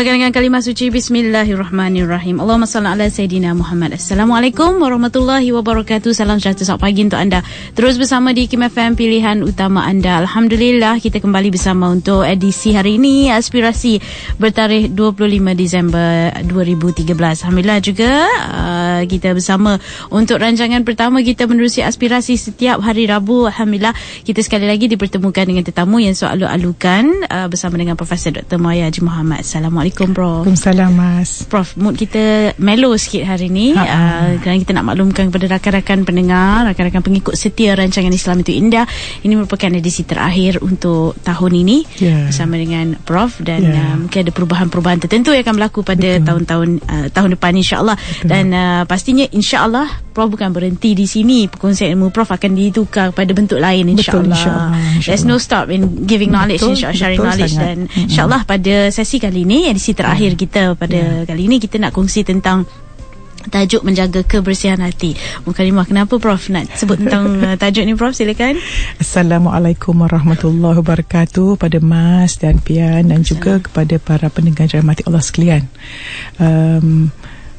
Mulakan dengan kalimah suci Bismillahirrahmanirrahim. Allahumma salli ala Sayyidina Muhammad. Assalamualaikum warahmatullahi wabarakatuh. Salam sejahtera selamat pagi untuk anda. Terus bersama di Kim FM Pilihan utama anda. Alhamdulillah kita kembali bersama untuk edisi hari ini. Aspirasi bertarikh 25 Disember 2013 Alhamdulillah juga uh, kita bersama Untuk rancangan pertama kita menerusi aspirasi setiap hari Rabu. Alhamdulillah kita sekali lagi dipertemukan dengan tetamu Yang soal alukan uh, bersama dengan Profesor Dr. Maya Haji Muhammad. Assalamualaikum Assalamualaikum Prof. Waalaikumsalam Mas. Prof, mood kita mellow sikit hari ni. Uh, kerana kita nak maklumkan kepada rakan-rakan pendengar, rakan-rakan pengikut setia rancangan Islam itu indah. Ini merupakan edisi terakhir untuk tahun ini yeah. bersama dengan Prof dan yeah. uh, mungkin ada perubahan-perubahan tertentu yang akan berlaku pada tahun-tahun uh, tahun depan insya-Allah. Dan uh, pastinya insya-Allah Prof bukan berhenti di sini. Perkongsian ilmu Prof akan ditukar pada bentuk lain insya-Allah. Insya insya There's no stop in giving knowledge insya-Allah sharing betul knowledge sangat. dan insya-Allah pada sesi kali ini edisi terakhir yeah. kita pada yeah. kali ini kita nak kongsi tentang tajuk menjaga kebersihan hati. Mukalimah kenapa Prof nak sebut tentang uh, tajuk ni Prof silakan. Assalamualaikum warahmatullahi wabarakatuh pada Mas dan Pian dan juga kepada para pendengar rahmati Allah sekalian. Um,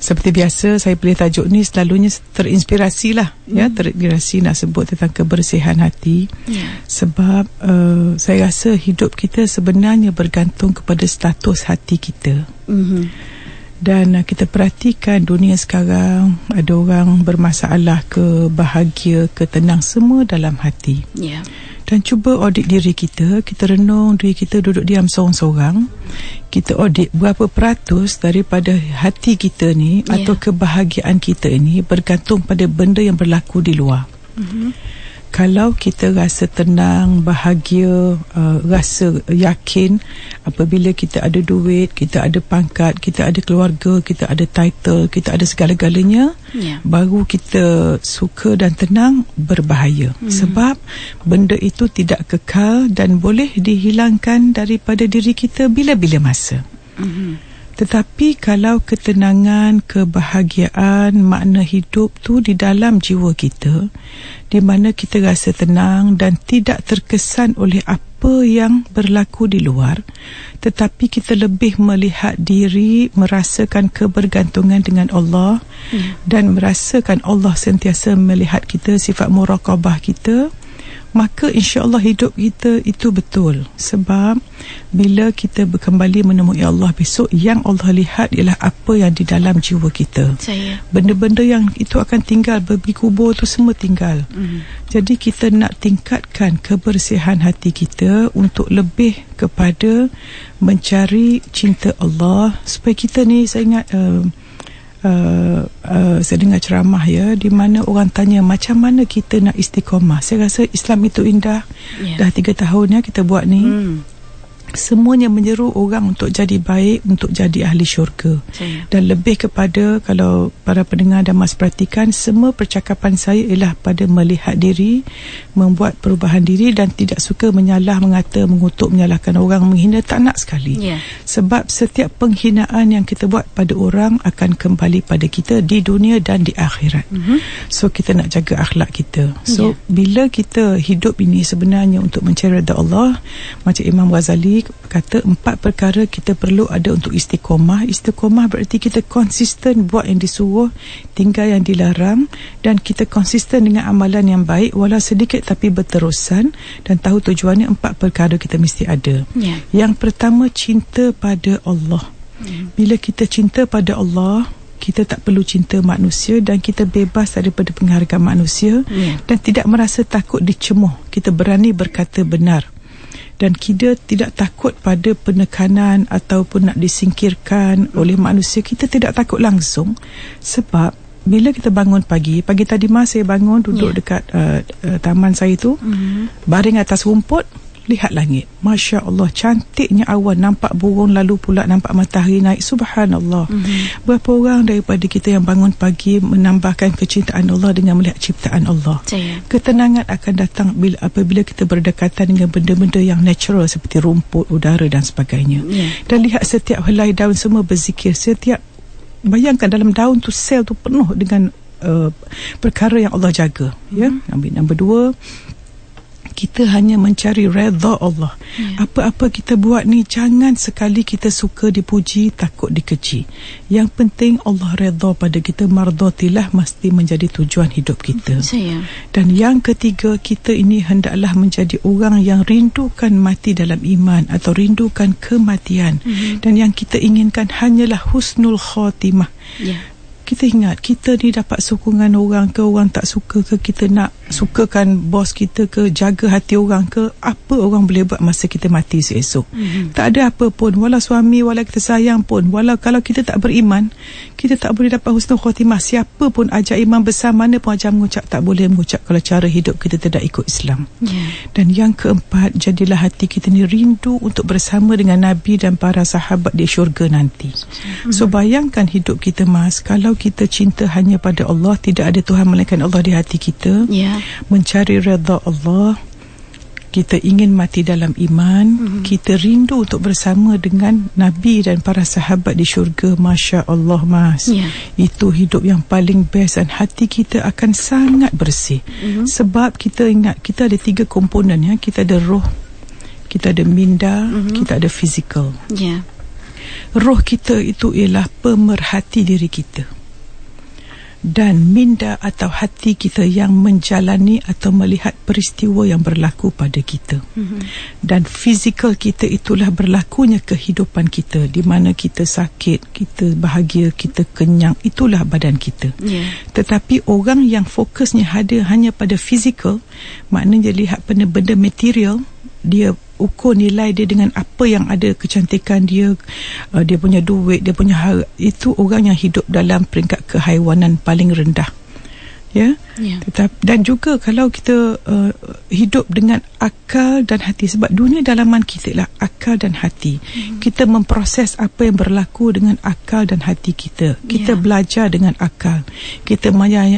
seperti biasa saya pilih tajuk ni selalunya terinspirasi lah hmm. ya terinspirasi nak sebut tentang kebersihan hati yeah. sebab uh, saya rasa hidup kita sebenarnya bergantung kepada status hati kita mm-hmm. dan uh, kita perhatikan dunia sekarang ada orang bermasalah ke bahagia ke tenang semua dalam hati yeah dan cuba audit diri kita kita renung diri kita duduk diam seorang-seorang. Kita audit berapa peratus daripada hati kita ni yeah. atau kebahagiaan kita ini bergantung pada benda yang berlaku di luar. Mm-hmm kalau kita rasa tenang, bahagia, uh, rasa yakin apabila kita ada duit, kita ada pangkat, kita ada keluarga, kita ada title, kita ada segala-galanya, yeah. baru kita suka dan tenang berbahaya. Mm. Sebab benda itu tidak kekal dan boleh dihilangkan daripada diri kita bila-bila masa. Mm-hmm. Tetapi kalau ketenangan, kebahagiaan, makna hidup tu di dalam jiwa kita, di mana kita rasa tenang dan tidak terkesan oleh apa yang berlaku di luar, tetapi kita lebih melihat diri, merasakan kebergantungan dengan Allah hmm. dan merasakan Allah sentiasa melihat kita, sifat muraqabah kita, maka insya-Allah hidup kita itu betul. Sebab bila kita kembali menemui Allah besok yang Allah lihat ialah apa yang di dalam jiwa kita. Saya. Benda-benda yang itu akan tinggal babi kubur tu semua tinggal. Mm. jadi kita nak tingkatkan kebersihan hati kita untuk lebih kepada mencari cinta Allah. Supaya kita ni saya ingat uh, uh, uh, saya dengar ceramah ya di mana orang tanya macam mana kita nak istiqomah. Saya rasa Islam itu indah. Yeah. dah tiga tahun ya kita buat ni. Hmm semuanya menyeru orang untuk jadi baik untuk jadi ahli syurga saya. dan lebih kepada kalau para pendengar dan mas perhatikan semua percakapan saya ialah pada melihat diri membuat perubahan diri dan tidak suka menyalah mengata mengutuk menyalahkan orang menghina tak nak sekali yeah. sebab setiap penghinaan yang kita buat pada orang akan kembali pada kita di dunia dan di akhirat mm-hmm. so kita nak jaga akhlak kita so yeah. bila kita hidup ini sebenarnya untuk mencari Allah macam Imam Ghazali kata empat perkara kita perlu ada untuk istiqomah. Istiqomah berarti kita konsisten buat yang disuruh, tinggal yang dilarang dan kita konsisten dengan amalan yang baik walau sedikit tapi berterusan dan tahu tujuannya empat perkara kita mesti ada. Yeah. Yang pertama cinta pada Allah. Yeah. Bila kita cinta pada Allah, kita tak perlu cinta manusia dan kita bebas daripada penghargaan manusia yeah. dan tidak merasa takut dicemuh. Kita berani berkata benar dan kita tidak takut pada penekanan ataupun nak disingkirkan oleh manusia kita tidak takut langsung sebab bila kita bangun pagi pagi tadi mas saya bangun duduk yeah. dekat uh, uh, taman saya tu mm-hmm. baring atas rumput lihat langit Masya Allah cantiknya awan nampak burung lalu pula nampak matahari naik subhanallah mm-hmm. berapa orang daripada kita yang bangun pagi menambahkan kecintaan Allah dengan melihat ciptaan Allah Saya. ketenangan akan datang bila apabila kita berdekatan dengan benda-benda yang natural seperti rumput udara dan sebagainya yeah. dan lihat setiap helai daun semua berzikir setiap bayangkan dalam daun tu sel tu penuh dengan uh, perkara yang Allah jaga mm-hmm. ya mhm. nombor dua kita hanya mencari redha Allah. Ya. Apa-apa kita buat ni jangan sekali kita suka dipuji, takut dikeji. Yang penting Allah redha pada kita mardatilah mesti menjadi tujuan hidup kita. Saya. Dan yang ketiga kita ini hendaklah menjadi orang yang rindukan mati dalam iman atau rindukan kematian. Mm-hmm. Dan yang kita inginkan hanyalah husnul khatimah. Ya kita ingat kita ni dapat sokongan orang ke orang tak suka ke kita nak sukakan bos kita ke jaga hati orang ke apa orang boleh buat masa kita mati esok mm-hmm. tak ada apa pun walau suami walau kita sayang pun walau kalau kita tak beriman kita tak boleh dapat husnul khatimah siapa pun ajar iman besar mana pun ajar mengucap tak boleh mengucap kalau cara hidup kita tidak ikut Islam yeah. dan yang keempat jadilah hati kita ni rindu untuk bersama dengan Nabi dan para sahabat di syurga nanti mm-hmm. so bayangkan hidup kita mas kalau kita cinta hanya pada Allah tidak ada Tuhan melainkan Allah di hati kita yeah. mencari redha Allah kita ingin mati dalam iman mm-hmm. kita rindu untuk bersama dengan Nabi dan para sahabat di syurga Masya Allah mas yeah. itu hidup yang paling best dan hati kita akan sangat bersih mm-hmm. sebab kita ingat kita ada tiga komponen ya kita ada roh kita ada minda mm-hmm. kita ada fizikal yeah. roh kita itu ialah pemerhati diri kita dan minda atau hati kita yang menjalani atau melihat peristiwa yang berlaku pada kita. Mm-hmm. Dan fizikal kita itulah berlakunya kehidupan kita di mana kita sakit, kita bahagia, kita kenyang, itulah badan kita. Yeah. Tetapi orang yang fokusnya ada hanya pada fizikal, maknanya lihat benda-benda material, dia ukur nilai dia dengan apa yang ada kecantikan dia uh, dia punya duit dia punya harga itu orang yang hidup dalam peringkat kehaiwanan paling rendah ya yeah? yeah. dan juga kalau kita uh, hidup dengan akal dan hati sebab dunia dalaman kita lah akal dan hati mm-hmm. kita memproses apa yang berlaku dengan akal dan hati kita kita yeah. belajar dengan akal kita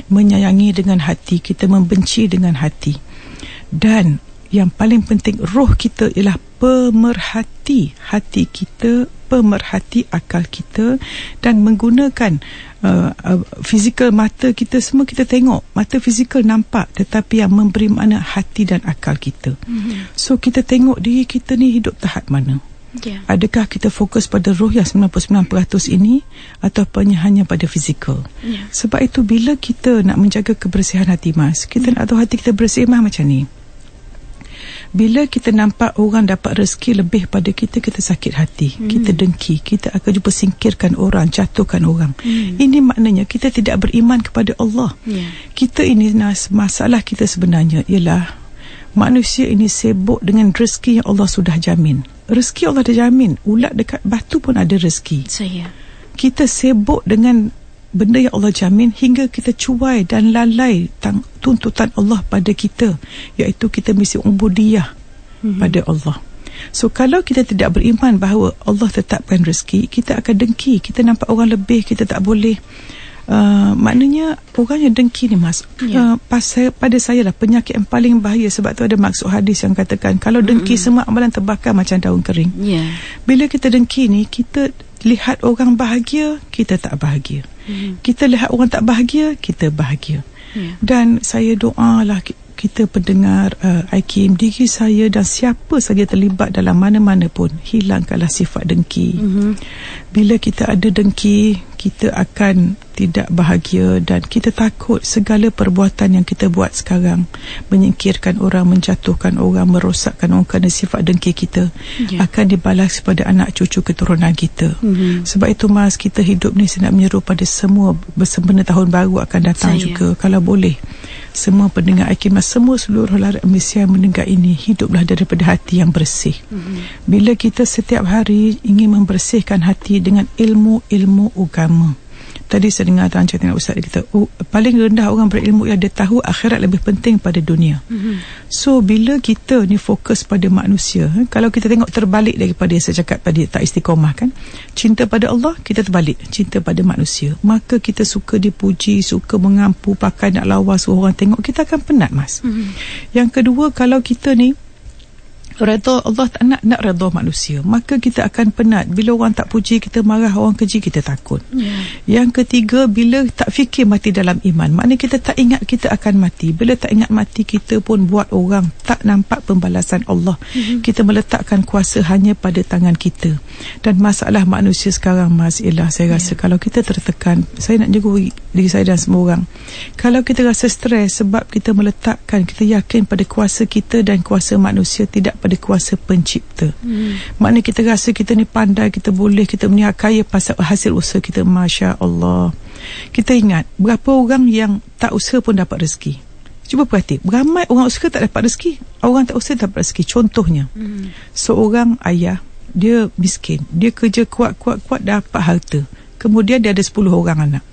menyayangi dengan hati kita membenci dengan hati dan yang paling penting roh kita ialah pemerhati hati kita pemerhati akal kita dan menggunakan uh, uh, fizikal mata kita semua kita tengok mata fizikal nampak tetapi yang memberi makna hati dan akal kita mm-hmm. so kita tengok diri kita ni hidup tahap mana Yeah. Adakah kita fokus pada roh yang 99% ini ataupun hanya pada fizikal? Yeah. Sebab itu bila kita nak menjaga kebersihan hati mas, kita yeah. nak tahu hati kita bersih mah macam ni bila kita nampak orang dapat rezeki lebih pada kita kita sakit hati hmm. kita dengki kita akan jumpa singkirkan orang jatuhkan orang hmm. ini maknanya kita tidak beriman kepada Allah yeah. kita ini masalah kita sebenarnya ialah manusia ini sibuk dengan rezeki yang Allah sudah jamin rezeki Allah dah jamin ulat dekat batu pun ada rezeki saya kita sibuk dengan benda yang Allah jamin hingga kita cuai dan lalai tang, tuntutan Allah pada kita iaitu kita mesti ubudiyah mm-hmm. pada Allah so kalau kita tidak beriman bahawa Allah tetapkan rezeki kita akan dengki kita nampak orang lebih kita tak boleh Uh, maknanya orang yang dengki ni mas yeah. uh, pasal, pada saya lah penyakit yang paling bahaya sebab tu ada maksud hadis yang katakan kalau dengki mm-hmm. semua amalan terbakar macam daun kering yeah. bila kita dengki ni kita lihat orang bahagia kita tak bahagia mm-hmm. kita lihat orang tak bahagia kita bahagia yeah. dan saya doa lah kita pendengar uh, IKM diri saya dan siapa saja terlibat dalam mana-mana pun hilangkanlah sifat dengki mm-hmm. bila kita ada dengki kita akan tidak bahagia dan kita takut segala perbuatan yang kita buat sekarang menyingkirkan orang, menjatuhkan orang, merosakkan orang kerana sifat dengki kita yeah. akan dibalas kepada anak cucu keturunan kita. Mm-hmm. Sebab itu mas kita hidup ni saya nak menyeru pada semua bersempena tahun baru akan datang saya. juga kalau boleh semua pendengar Akimas semua seluruh rakyat Malaysia yang mendengar ini hiduplah daripada hati yang bersih. Mm-hmm. Bila kita setiap hari ingin membersihkan hati dengan ilmu-ilmu agama. Tadi saya dengar tuan cakap dengan ustaz kita, oh, paling rendah orang berilmu yang dia tahu akhirat lebih penting pada dunia. Mm-hmm. So bila kita ni fokus pada manusia, eh, kalau kita tengok terbalik daripada yang saya cakap tadi tak istiqomah kan. Cinta pada Allah, kita terbalik. Cinta pada manusia. Maka kita suka dipuji, suka mengampu, pakai nak lawas orang tengok, kita akan penat mas. Mm-hmm. Yang kedua, kalau kita ni redha Allah tak nak nak redha manusia. Maka kita akan penat. Bila orang tak puji kita marah. Orang keji kita takut. Yeah. yang ketiga bila tak fikir mati dalam iman. Maknanya kita tak ingat kita akan mati. Bila tak ingat mati kita pun buat orang tak nampak pembalasan Allah. Mm-hmm. kita meletakkan kuasa hanya pada tangan kita. Dan masalah manusia sekarang Mas Ilah saya rasa yeah. kalau kita tertekan saya nak jaga diri saya dan semua orang. Kalau kita rasa stres sebab kita meletakkan kita yakin pada kuasa kita dan kuasa manusia tidak pada kuasa pencipta. Hmm. Maknanya kita rasa kita ni pandai, kita boleh, kita punya kaya pasal hasil usaha kita. Masya Allah. Kita ingat, berapa orang yang tak usaha pun dapat rezeki. Cuba perhati, beramai orang usaha tak dapat rezeki. Orang tak usaha tak dapat rezeki. Contohnya, hmm. seorang ayah, dia miskin. Dia kerja kuat-kuat-kuat dapat harta. Kemudian dia ada 10 orang anak.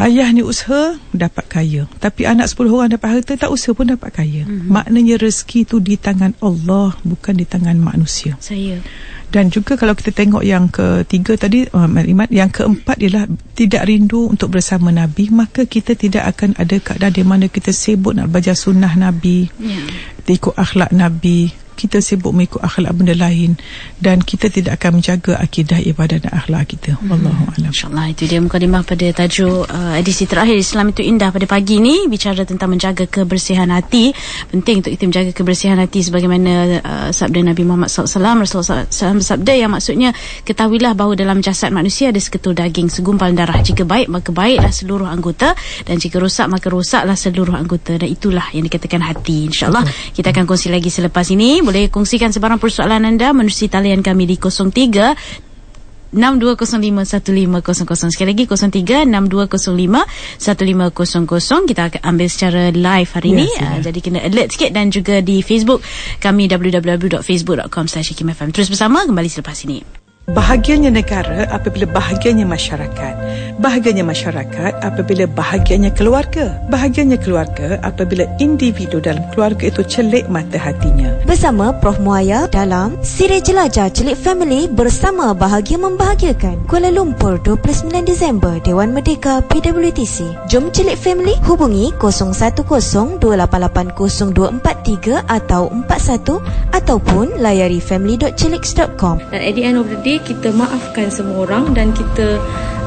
Ayah ni usaha dapat kaya Tapi anak 10 orang dapat harta Tak usaha pun dapat kaya mm-hmm. Maknanya rezeki tu di tangan Allah Bukan di tangan manusia Saya Dan juga kalau kita tengok yang ketiga tadi uh, Yang keempat ialah Tidak rindu untuk bersama Nabi Maka kita tidak akan ada keadaan Di mana kita sibuk nak baca sunnah Nabi yeah. Ikut akhlak Nabi kita sibuk mengikut akhlak benda lain dan kita tidak akan menjaga akidah ibadah dan akhlak kita. Hmm. wallahu alam. Insyaallah itu dia mukadimah pada tajuk uh, edisi terakhir Islam itu indah pada pagi ni bicara tentang menjaga kebersihan hati. Penting untuk kita menjaga kebersihan hati sebagaimana uh, sabda Nabi Muhammad SAW Rasulullah SAW bersabda yang maksudnya ketahuilah bahawa dalam jasad manusia ada seketul daging segumpal darah. Jika baik maka baiklah seluruh anggota. Dan jika rosak maka rosaklah seluruh anggota. Dan itulah yang dikatakan hati insyaallah. Kita akan kongsi lagi selepas ini boleh kongsikan sebarang persoalan anda menerusi talian kami di 03 62051500 sekali lagi 0362051500 kita akan ambil secara live hari ini. yes, uh, jadi kena alert sikit dan juga di Facebook kami www.facebook.com/hikmfm terus bersama kembali selepas ini Bahagianya negara apabila bahagianya masyarakat. Bahagianya masyarakat apabila bahagianya keluarga. Bahagianya keluarga apabila individu dalam keluarga itu celik mata hatinya. Bersama Prof. Muaya dalam Siri Jelajah Celik Family bersama Bahagia Membahagiakan. Kuala Lumpur 29 Disember Dewan Merdeka PWTC. Jom Celik Family hubungi 0102880243 atau 41 ataupun layari family.celik.com. Dan at the end of the day kita maafkan semua orang dan kita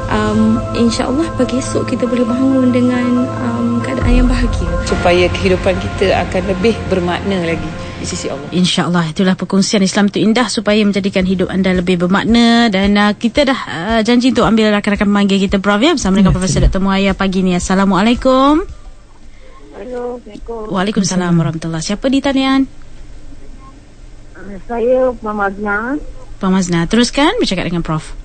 um, insyaAllah pagi esok kita boleh bangun dengan um, keadaan yang bahagia. Supaya kehidupan kita akan lebih bermakna lagi di sisi Allah. InsyaAllah itulah perkongsian Islam itu indah supaya menjadikan hidup anda lebih bermakna. Dan uh, kita dah uh, janji untuk ambil rakan-rakan pemanggil kita Prof ya bersama dengan ya, Profesor Dr. Muaya pagi ni. Assalamualaikum. Assalamualaikum. Waalaikumsalam warahmatullahi Siapa di talian? Saya Mama Azna Puan Mazna. Teruskan bercakap dengan Prof.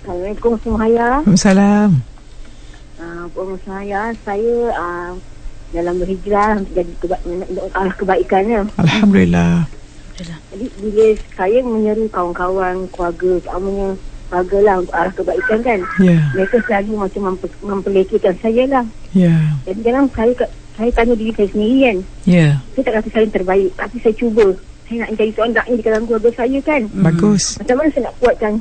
Assalamualaikum semuanya. Waalaikumsalam. Uh, Puan Mazna, saya uh, dalam berhijrah untuk jadi keba- arah kebaikannya. Alhamdulillah. Jadi bila saya menyeru kawan-kawan, keluarga, terutamanya keluarga lah untuk arah kebaikan kan. Yeah. Mereka selalu macam memper- mempelekirkan saya lah. Yeah. Jadi kadang saya saya tanya diri saya sendiri kan. Yeah. Saya tak rasa saya terbaik. Tapi saya cuba saya nak jadi seorang da'i di dalam keluarga saya kan. Bagus. Macam mana saya nak kuatkan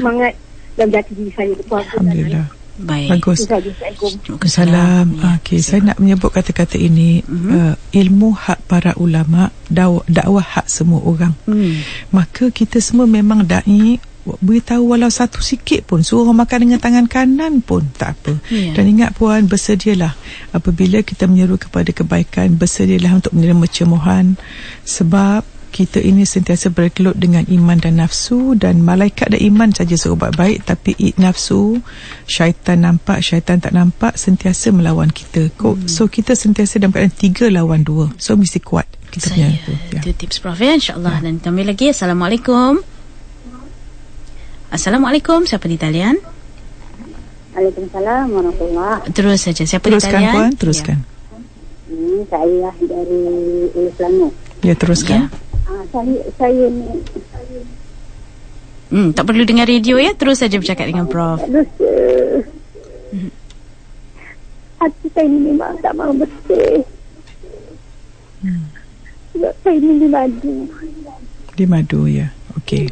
semangat dalam jati diri saya di keluarga Alhamdulillah. Baik. Bagus. Assalamualaikum. Salam. Ya. Okey, saya nak menyebut kata-kata ini mm-hmm. uh, ilmu hak para ulama, dakwah, dakwah hak semua orang. Mm. Maka kita semua memang dai beritahu walau satu sikit pun suruh makan dengan tangan kanan pun tak apa yeah. dan ingat puan bersedialah apabila kita menyeru kepada kebaikan bersedialah untuk menerima cemohan sebab kita ini sentiasa bergelut dengan iman dan nafsu dan malaikat dan iman saja suruh buat baik tapi nafsu syaitan nampak syaitan tak nampak sentiasa melawan kita. Hmm. so kita sentiasa dalam keadaan tiga lawan dua. So mesti kuat kita Saya, punya itu, ya. itu tips Prof ya. insyaAllah. Ya. dan kami lagi Assalamualaikum. Assalamualaikum. Siapa di talian? Waalaikumsalam warahmatullahi Terus saja. Siapa teruskan, di talian? Teruskan puan teruskan. Ya. Hmm, saya dari Selangor Ya teruskan. Ya. Ah, saya saya ni Hmm, tak perlu dengar radio ya, terus saja bercakap dengan Prof. Terus, uh, hmm. hati saya ni memang tak mahu bersih. Hmm. Sebab saya ni di madu. Di madu, ya. Okey.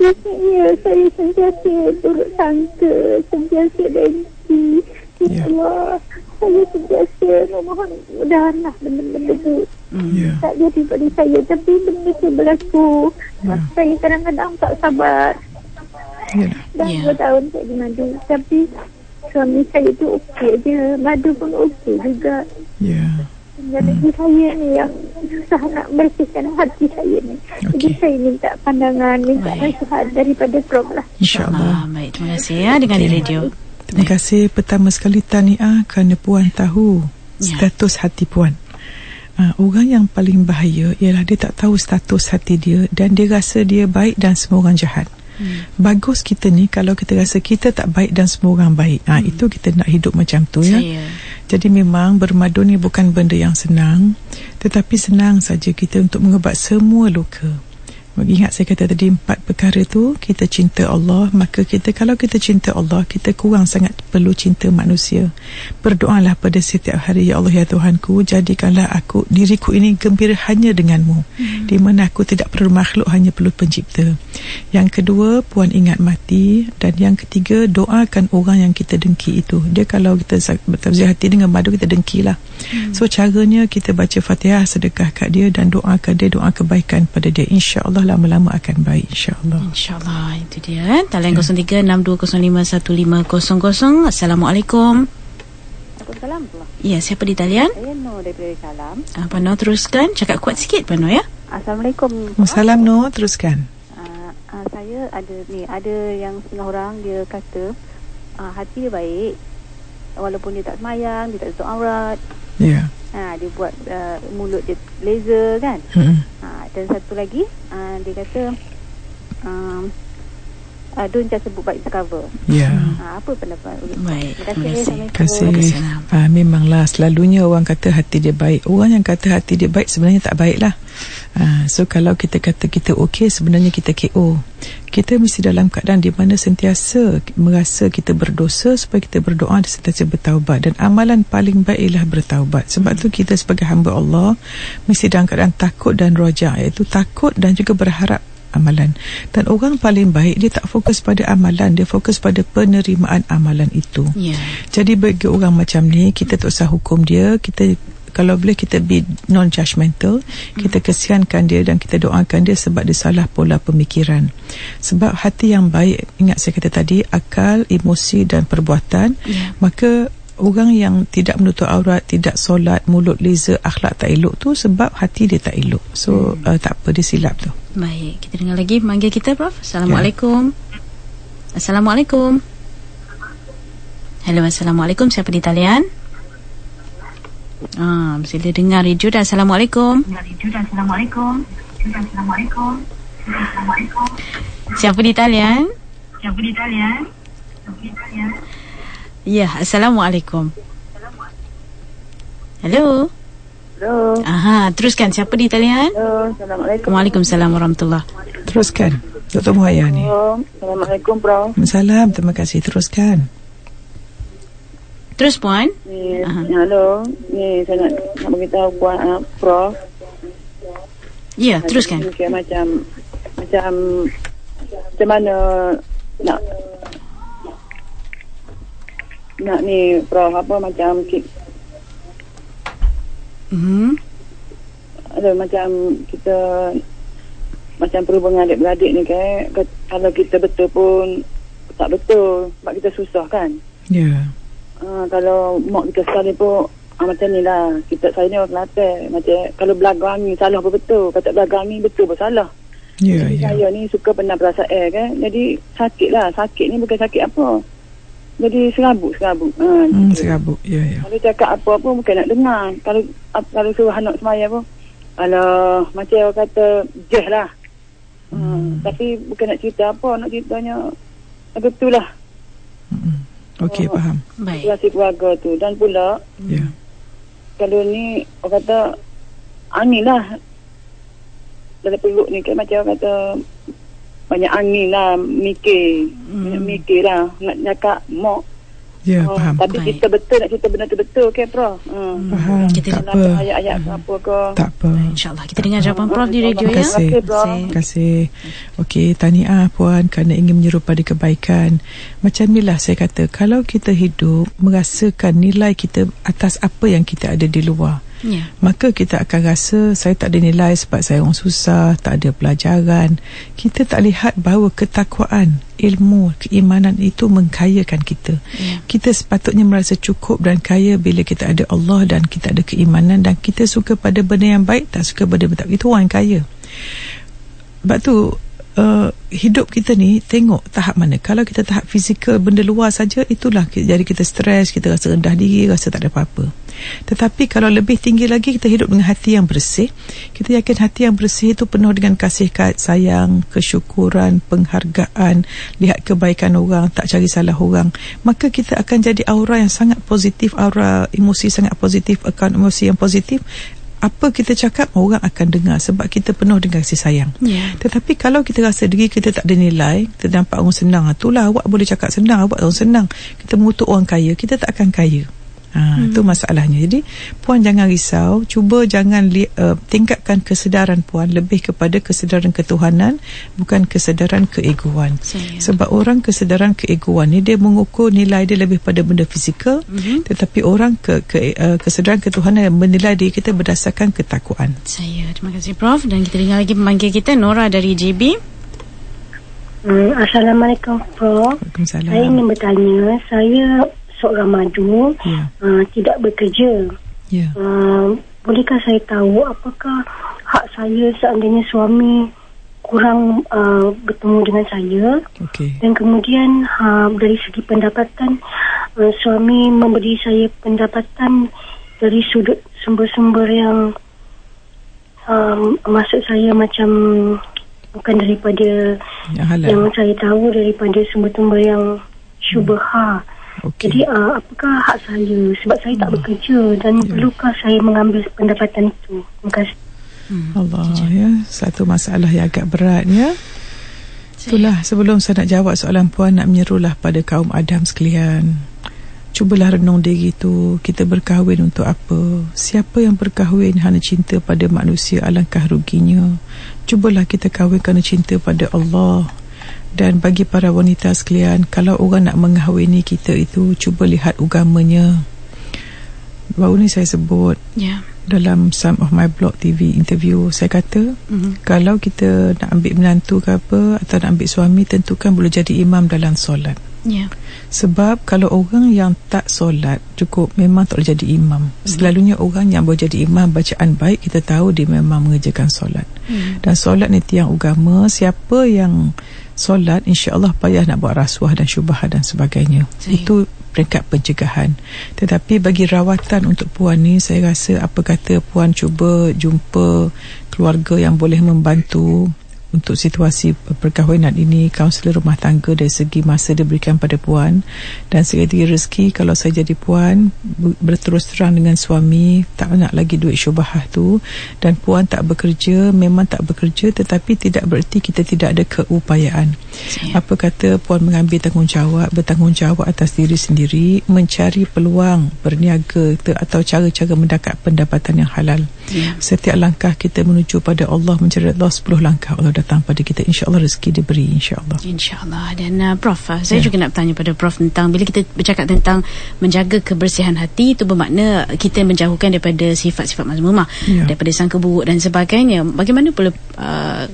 Ya, saya sentiasa turut sangka, sentiasa benci. Ya Allah Saya sentiasa memohon mudahanlah benda-benda tu Ya. Tak jadi pada saya Tapi benda tu berlaku Ya. Saya kadang-kadang tak sabar Yalah. Dah Ya. dua tahun saya di madu Tapi suami saya tu okey je Madu pun okey juga Ya. Tinggal lagi saya ni yang susah nak bersihkan hati saya ni Jadi Okey. saya minta pandangan Minta Baik. nasihat daripada Prof lah InsyaAllah. Ah, baik, terima kasih ya dengan di radio. Terima kasih pertama sekali tahniah kerana puan tahu Ya. status hati puan. Uh, orang yang paling bahaya ialah dia tak tahu status hati dia dan dia rasa dia baik dan semua orang jahat. Hmm. Bagus kita ni kalau kita rasa kita tak baik dan semua orang baik. Ah hmm. itu kita nak hidup macam tu ya. Saya. Jadi memang bermadu ni bukan benda yang senang Tetapi senang saja kita untuk mengebat semua luka Ingat saya kata tadi empat perkara tu Kita cinta Allah Maka kita kalau kita cinta Allah Kita kurang sangat perlu cinta manusia. Berdoalah pada setiap hari Ya Allah ya Tuhanku Jadikanlah aku diriku ini gembira hanya denganmu. Hmm. Di mana aku tidak perlu makhluk Hanya perlu pencipta. Yang kedua Puan ingat mati. Dan yang ketiga Doakan orang yang kita dengki itu. Dia kalau kita bertafsir hati dengan madu Kita dengkilah. Hmm. So caranya kita baca fatihah Sedekah kat dia Dan doakan dia Doa kebaikan pada dia. InsyaAllah lama-lama akan baik InsyaAllah InsyaAllah itu dia eh. Talian ya. 0362051500. Assalamualaikum. Waalaikumsalam. Ya, siapa di talian? Saya Nur daripada Salam. Ah, Pak Noh teruskan. Cakap kuat sikit Pak Noh ya. Assalamualaikum. Salam Nur teruskan Uh, uh, saya ada ni ada yang setengah orang dia kata uh, hati dia baik walaupun dia tak semayang, dia tak tutup aurat. Ya Ha, dia buat uh, mulut dia laser kan. Mm-mm. Dan satu lagi uh, dia kata um, uh, don't just sebut baik cover. Ya Ha, apa pendapat? Baik, Terima terima kasih. kasih. Terima kasih. Ah, memanglah selalunya orang kata hati dia baik. Orang yang kata hati dia baik sebenarnya tak baik lah. Ah, so kalau kita kata kita okey sebenarnya kita KO. Kita mesti dalam keadaan di mana sentiasa merasa kita berdosa supaya kita berdoa dan sentiasa bertaubat. Dan amalan paling baik ialah bertaubat. Sebab tu kita sebagai hamba Allah mesti dalam keadaan takut dan roja iaitu takut dan juga berharap amalan dan orang paling baik dia tak fokus pada amalan dia fokus pada penerimaan amalan itu Ya. jadi bagi orang macam ni kita tak usah hukum dia kita kalau boleh kita be non judgmental kita kesiankan dia dan kita doakan dia sebab dia salah pola pemikiran sebab hati yang baik ingat saya kata tadi akal emosi dan perbuatan Ya. maka orang yang tidak menutup aurat tidak solat mulut leza akhlak tak elok tu sebab hati dia tak elok so uh, tak apa dia silap tu Baik, kita dengar lagi manggil kita Prof. Assalamualaikum. Assalamualaikum. Hello, Assalamualaikum. Siapa di talian? Ah, sila dengar radio dah. Assalamualaikum. Siapa di talian? Siapa di talian? Ya, Assalamualaikum. Hello. Hello. Aha, teruskan. Siapa di talian? Hello. Assalamualaikum. Waalaikumsalam warahmatullahi teruskan Dr. Muhaya ni Assalamualaikum Prof. Salam, terima kasih. Teruskan. Terus puan. Ni, Aha. halo. Ni saya nak, nak beritahu puan uh, Prof. Ya, teruskan. Mungkin macam macam macam mana nak nak ni Prof apa macam ki- Mhm. ada macam kita macam perhubungan adik-beradik ni kan kalau kita betul pun tak betul sebab kita susah kan? Ya. uh, kalau mak kita sekali pun uh, macam ni lah. Kita saya ni orang Kelantan macam kalau belagang ni salah pun betul? Kalau tak belagang ni betul pun salah. Ya, Jadi ya. saya ni suka pernah perasaan kan? Jadi sakit lah. Sakit ni bukan sakit apa jadi serabut serabut uh, Hmm, serabut. Ya, ya. kalau cakap apa-apa bukan nak dengar kalau ap- kalau suruh anak semaya pun Alah, macam orang kata jeh lah Hmm. Tapi bukan nak cerita apa Nak ceritanya Betul lah Mm-mm. Okey, faham. Baik. Relasi keluarga tu Dan pula Ya. Kalau ni Orang kata Angin lah Dalam perut ni kan Macam orang kata Banyak angin lah Mikir Hmm. Banyak mikir lah Nak cakap Mak Ya, Oh, faham. Tapi Baik. kita betul nak cerita benda tu betul ke Prof? Hmm. Faham. Kita tak Nak apa. ayat-ayat ke apa ke. Tak apa. InsyaAllah kita dengar jawapan Prof di radio Terima ya. kasih. Terima kasih. Terima kasih. Okey, tahniah puan kerana ingin menyeru pada kebaikan. Macam inilah saya kata, kalau kita hidup merasakan nilai kita atas apa yang kita ada di luar, Ya. maka kita akan rasa saya tak ada nilai sebab saya orang susah, tak ada pelajaran. Kita tak lihat bahawa ketakwaan, ilmu, keimanan itu mengkayakan kita. Ya. Kita sepatutnya merasa cukup dan kaya bila kita ada Allah dan kita ada keimanan dan kita suka pada benda yang baik, tak suka benda tak. Itu orang kaya. Sebab tu uh, hidup kita ni tengok tahap mana. Kalau kita tahap fizikal benda luar saja itulah jadi kita stres, kita rasa rendah diri, rasa tak ada apa-apa. Tetapi kalau lebih tinggi lagi kita hidup dengan hati yang bersih, kita yakin hati yang bersih itu penuh dengan kasih ka- sayang, kesyukuran, penghargaan, lihat kebaikan orang, tak cari salah orang, maka kita akan jadi aura yang sangat positif, aura emosi sangat positif, akaun emosi yang positif apa kita cakap orang akan dengar sebab kita penuh dengan kasih sayang. Ya. Tetapi kalau kita rasa diri kita tak ada nilai, kita nampak orang senang, ah, itulah awak boleh cakap senang, awak orang senang. Kita mengutuk orang kaya, kita tak akan kaya. Ha, hmm. itu masalahnya. Jadi puan jangan risau, cuba jangan li, uh, tingkatkan kesedaran puan lebih kepada kesedaran ketuhanan bukan kesedaran keegoan. Saya. Sebab orang kesedaran keegoan ni dia mengukur nilai dia lebih pada benda fizikal, Mhm. tetapi orang ke, ke uh, kesedaran ketuhanan yang menilai diri kita berdasarkan ketakwaan. Saya terima kasih Prof dan kita dengar lagi pemanggil kita Nora dari JB. Hmm, Assalamualaikum Prof. Waalaikumsalam. Saya ingin bertanya, saya seorang madu Ya. uh, tidak bekerja. Ya. Uh, bolehkah saya tahu apakah hak saya seandainya suami kurang uh, bertemu dengan saya Okey. dan kemudian uh, dari segi pendapatan uh, suami memberi saya pendapatan dari sudut sumber-sumber yang um, maksud saya macam bukan daripada Yang halal. yang saya tahu daripada sumber-sumber yang syubha. Okey. Jadi uh, apakah hak saya sebab saya tak bekerja dan Ya. perlukah saya mengambil pendapatan itu? Terima kasih. Allah ya satu masalah yang agak berat ya. Itulah sebelum saya nak jawab soalan puan nak menyerulah pada kaum Adam sekalian. Cubalah renung diri tu kita berkahwin untuk apa? Siapa yang berkahwin hanya cinta pada manusia alangkah ruginya. Cubalah kita kahwin kerana cinta pada Allah. Dan bagi para wanita sekalian, kalau orang nak mengahwini kita itu, cuba lihat agamanya. Baru ni saya sebut Ya. dalam some of my blog TV interview saya kata Mhm. kalau kita nak ambil menantu ke apa atau nak ambil suami tentukan boleh jadi imam dalam solat Ya. Sebab kalau orang yang tak solat cukup memang tak boleh jadi imam. Selalunya orang yang boleh jadi imam bacaan baik kita tahu dia memang mengerjakan solat. Hmm. dan solat ni tiang agama siapa yang solat insya-Allah payah nak buat rasuah dan syubhat dan sebagainya. Sahih. itu peringkat pencegahan. Tetapi bagi rawatan untuk puan ni saya rasa apa kata puan cuba jumpa keluarga yang boleh membantu untuk situasi perkahwinan ini kaunselor rumah tangga dari segi masa diberikan pada puan dan segi rezeki kalau saya jadi puan ber- berterus terang dengan suami tak nak lagi duit syubhah tu dan puan tak bekerja memang tak bekerja tetapi tidak bererti kita tidak ada keupayaan. Apa kata puan mengambil tanggungjawab bertanggungjawab atas diri sendiri mencari peluang berniaga atau cara-cara mendapat pendapatan yang halal Ya. setiap langkah kita menuju pada Allah mencari Allah 10 langkah Allah datang pada kita insya-Allah rezeki diberi insya-Allah InsyaAllah Dan uh, Prof uh, Saya Ya. juga nak bertanya pada Prof Tentang Bila kita bercakap tentang Menjaga kebersihan hati Itu bermakna Kita menjauhkan daripada Sifat-sifat mazmumah Ya. Daripada sangka buruk dan sebagainya Bagaimana pula uh,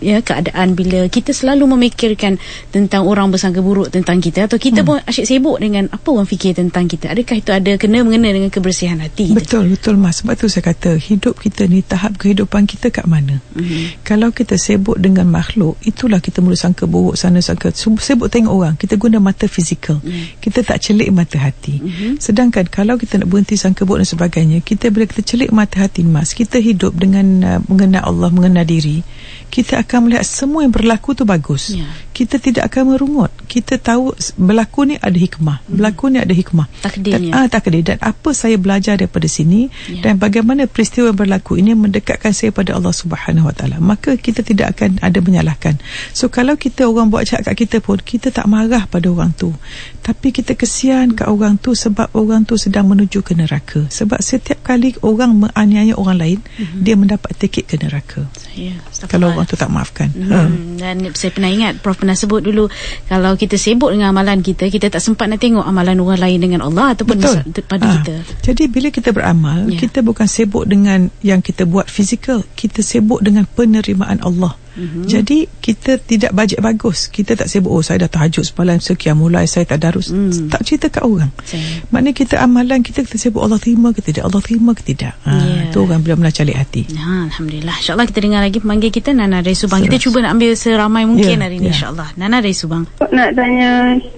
ya keadaan bila kita selalu memikirkan tentang orang bersangka buruk tentang kita atau kita hmm. pun asyik sibuk dengan apa orang fikir tentang kita adakah itu ada kena mengena dengan kebersihan hati kita Betul, betul Mas. Sebab tu saya kata hidup kita ni tahap kehidupan kita kat mana? Mhm. Kalau kita sibuk dengan makhluk, itulah kita mula sangka buruk sana sangka sibuk tengok orang. Kita guna mata fizikal. Ya. Kita tak celik mata hati. Mhm. Sedangkan kalau kita nak berhenti sangka buruk dan sebagainya, kita bila kita celik mata hati Mas, kita hidup dengan uh, mengenal Allah, mengenal diri, kita akan melihat semua yang berlaku tu bagus. Ya. Kita tidak akan merungut. Kita tahu berlaku ni ada hikmah. Berlaku ni ada hikmah. Takdirnya. ah, takdir. Dan apa saya belajar daripada sini Ya. dan bagaimana peristiwa yang berlaku ini mendekatkan saya pada Allah Subhanahu Wa Taala maka kita tidak akan ada menyalahkan. So kalau kita orang buat jahat kat kita pun kita tak marah pada orang tu. Tapi kita kesian kat orang tu sebab orang tu sedang menuju ke neraka. Sebab setiap kali orang menganiaya orang lain Mhm. dia mendapat tiket ke neraka. Ya, kalau orang tu tak maafkan. Ha. Hmm, dan saya pernah ingat Prof. pernah sebut dulu kalau kita sibuk dengan amalan kita kita tak sempat nak tengok amalan orang lain dengan Allah ataupun Betul. pada Ah, kita Jadi bila kita beramal, Ya. kita bukan sibuk dengan yang kita buat fizikal, kita sibuk dengan penerimaan Allah. Mhm. Jadi kita tidak bajet bagus. Kita tak sibuk oh saya dah tahajud semalam sekian mulai saya tak darus. Hmm. Tak cerita kat orang. Saya- Maknanya kita amalan kita kita sibuk Allah terima ke tidak, Allah terima ke tidak. Ha, Ya. tu orang benar-benar calik hati. Ha, Alhamdulillah InsyaAllah kita dengar lagi Pemanggil kita Nana dari Subang Kita cuba nak ambil Seramai mungkin Ya, hari ini ya. InsyaAllah Nana dari Subang nak tanya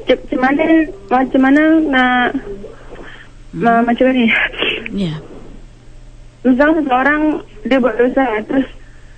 macam mana macam mana nak ma, macam ni Ya misal seseorang dia buat dosa terus